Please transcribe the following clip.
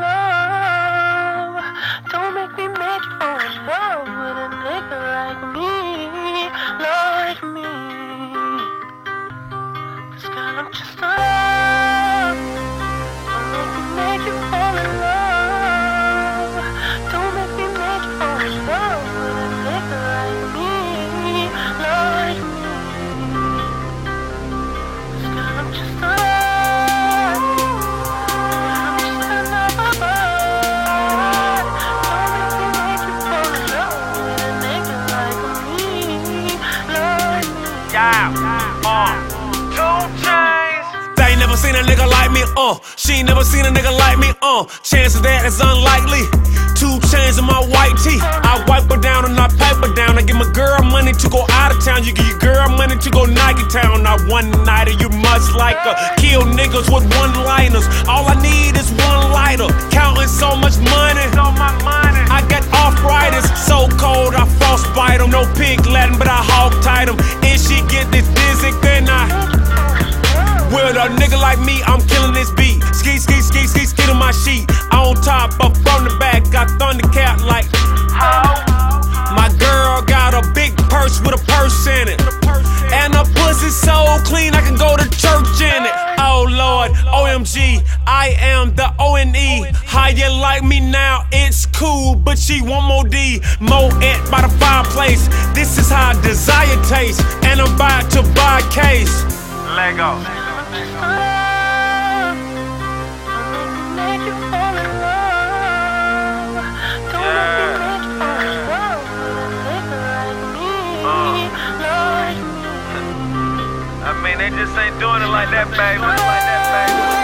love. Don't make me make you fall in love with a nigga like me, like girl, I'm just a seen a nigga like me, uh. She ain't never seen a nigga like me, uh. Chances that is unlikely. Two chains in my white tee. I wipe her down and I pipe her down. I give my girl money to go out of town. You give your girl money to go Nike town. Not one nighter, you must like her. Kill niggas with one liners. All I need is one lighter. Like me, I'm killing this beat. Ski, ski, ski, ski, ski to my sheet. On top, up from the back, got Thundercat like. My girl got a big purse with a purse in it. And her pussy so clean, I can go to church in it. Oh Lord, OMG, I am the ONE. How you like me now? It's cool, but she want more D. Mo it by the fireplace. This is how desire tastes. And I'm about to buy a case. Lego. Mean, they just ain't doing it like that, baby. Like that, baby.